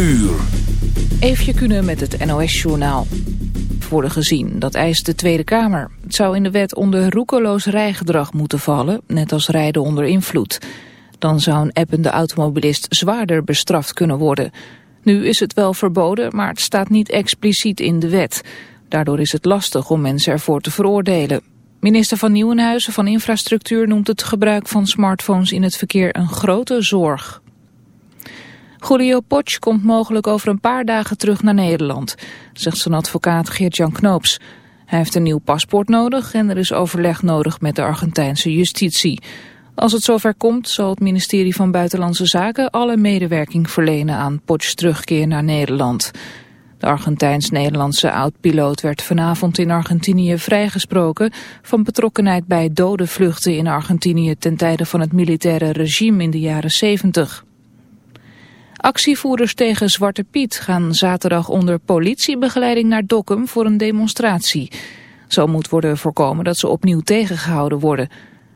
uur. Kunnen met het NOS-journaal. Worden gezien, dat eist de Tweede Kamer. Het zou in de wet onder roekeloos rijgedrag moeten vallen, net als rijden onder invloed. Dan zou een appende automobilist zwaarder bestraft kunnen worden. Nu is het wel verboden, maar het staat niet expliciet in de wet. Daardoor is het lastig om mensen ervoor te veroordelen. Minister van Nieuwenhuizen van Infrastructuur noemt het gebruik van smartphones in het verkeer een grote zorg. Julio Potsch komt mogelijk over een paar dagen terug naar Nederland, zegt zijn advocaat Geert-Jan Knoops. Hij heeft een nieuw paspoort nodig en er is overleg nodig met de Argentijnse justitie. Als het zover komt, zal het ministerie van Buitenlandse Zaken alle medewerking verlenen aan Potsch terugkeer naar Nederland. De Argentijns-Nederlandse oud-piloot werd vanavond in Argentinië vrijgesproken van betrokkenheid bij dode vluchten in Argentinië ten tijde van het militaire regime in de jaren 70. Actievoerders tegen Zwarte Piet gaan zaterdag onder politiebegeleiding naar Dokkum voor een demonstratie. Zo moet worden voorkomen dat ze opnieuw tegengehouden worden.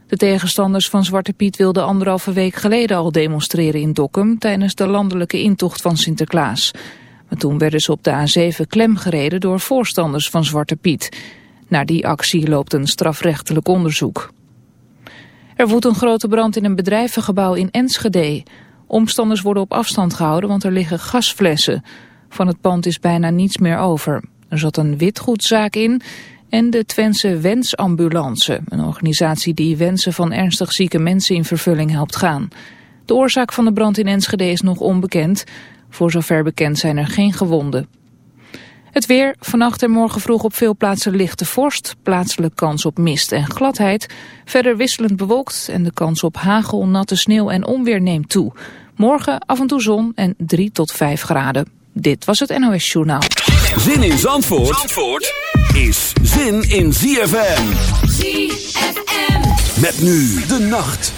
De tegenstanders van Zwarte Piet wilden anderhalve week geleden al demonstreren in Dokkum tijdens de landelijke intocht van Sinterklaas. Maar toen werden ze op de A7 klemgereden door voorstanders van Zwarte Piet. Naar die actie loopt een strafrechtelijk onderzoek. Er woedt een grote brand in een bedrijvengebouw in Enschede. Omstanders worden op afstand gehouden, want er liggen gasflessen. Van het pand is bijna niets meer over. Er zat een witgoedzaak in en de Twentse Wensambulance, een organisatie die wensen van ernstig zieke mensen in vervulling helpt gaan. De oorzaak van de brand in Enschede is nog onbekend. Voor zover bekend zijn er geen gewonden. Het weer, vannacht en morgen vroeg op veel plaatsen lichte vorst, plaatselijk kans op mist en gladheid. Verder wisselend bewolkt en de kans op hagel, natte sneeuw en onweer neemt toe. Morgen af en toe zon en 3 tot 5 graden. Dit was het NOS Journaal. Zin in Zandvoort, Zandvoort is zin in ZFM. ZFM. Met nu de nacht.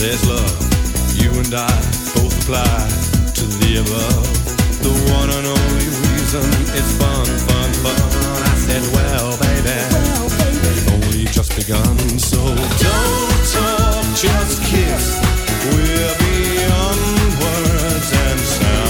There's love, you and I both apply to the above. The one and only reason it's fun, fun, fun. I said, well, baby, oh, well, baby. we've only just begun. So don't talk, just kiss. We'll be beyond words and sound.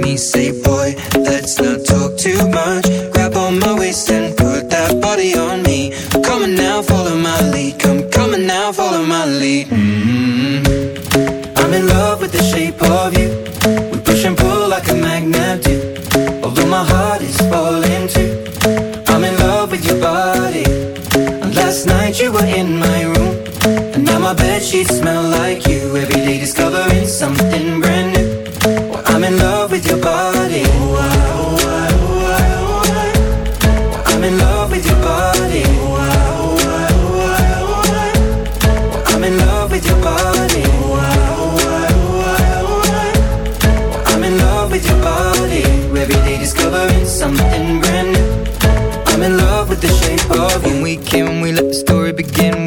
me, say, boy, let's not talk too much.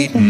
feet. Mm-hmm.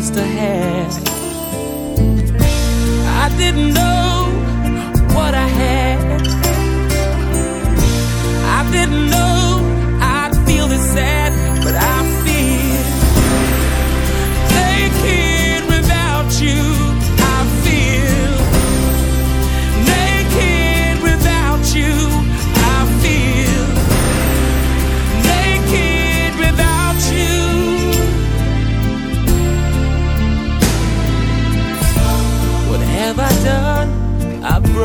just a half. I didn't know what I had. I didn't know I'd feel this sad.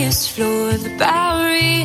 highest floor of the Bowery.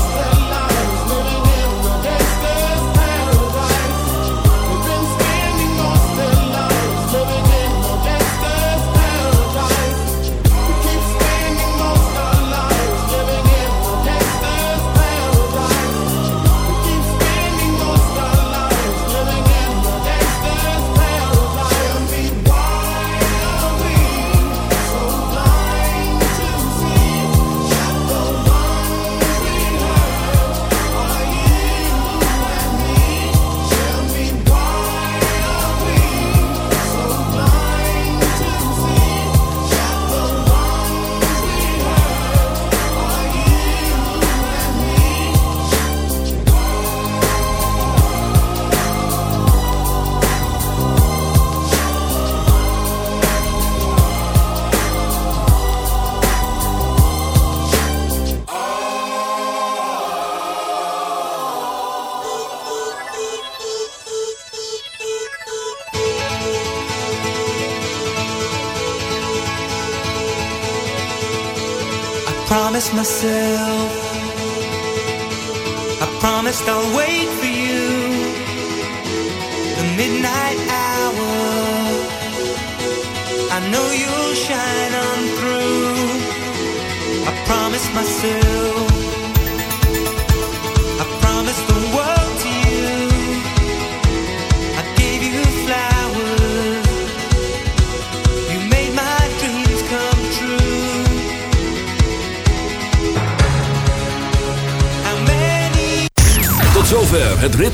Myself.